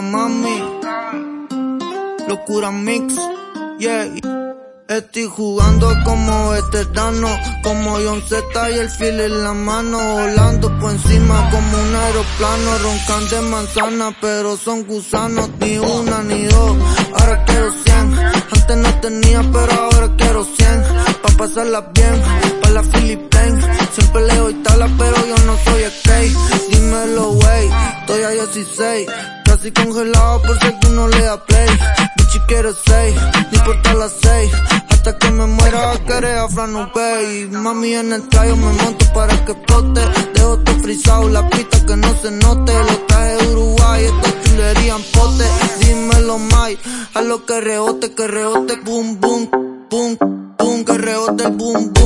mami. Locura mix, yeah. Estoy jugando como veterano, como John Z y el fil en la mano, volando por encima como un aeroplano, roncan de manzana, pero son gusanos, ni una ni dos, ahora quiero cien, antes no tenía, pero ahora quiero cien, pa' pasarla bien, pa' la Philippines, siempre le doy tala, pero yo no soy skate, dímelo wey, estoy a 16, casi congelado por si tú le da play, bichi quiero seis, ni importa las seis, hasta que me muera querer a Fran y Mami en el trayo me monto para que explote. Dejo todo frisado, la pista que no se note. Los trajes de Uruguay, esto chulería en pote. Dímelo Mai, a lo que rebote, que rebote Boom, boom, boom, boom Que rebote boom, boom,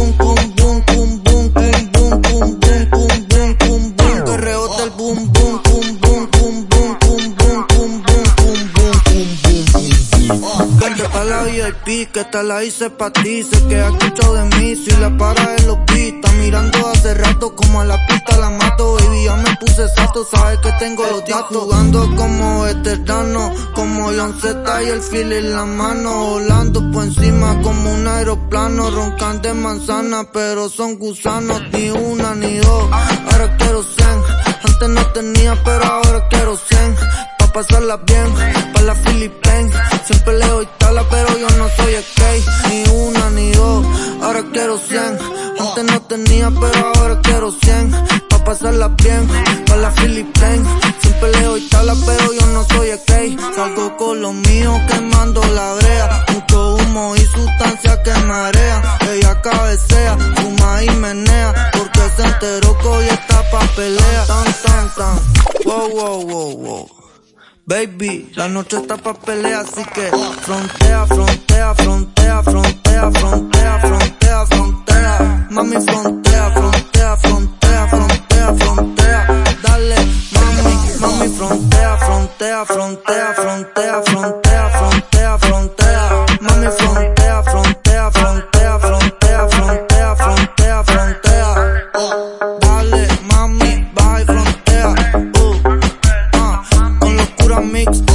pa' la VIP, que esta la hice pa' ti. Sé que has escuchado de mí, si la para de los beats. Mirando hace rato, como a la pista la mato Baby, ya me puse sato, sabes que tengo los datos. Jugando como veterano, como John Z y el fil en la mano. Volando por encima como un aeroplano. Roncan de manzana, pero son gusanos. Ni una ni dos, ahora quiero cien. Antes no tenía, pero ahora quiero cien. Pa' pasarla bien, pa' la Philippines. Siempre le doy pero yo no soy skate. Ni una ni dos, ahora quiero cien. Antes no tenía, pero ahora quiero cien. Pa' pasarla bien, pa' la Philippines. Siempre le doy tala, pero yo no soy skate. Salgo con los míos quemando la brea. Mucho humo y sustancia que marea. Ella cabecea, fuma y menea. Porque se enteró que hoy está pa' pelea. Tan, tan, tan. Wow, wow, wow, wow. Baby, la noche está pa' pelea, así que frontea, frontea, frontea, frontea, frontea, frontea, frontea. Mami, frontea, frontea, frontea, frontea, frontea. Dale, mami, mami, frontea, frontea, frontea, frontea, frontea, frontea, frontea. Mami, frontea, frontea, frontea, frontea, frontea, frontea, frontea. mix.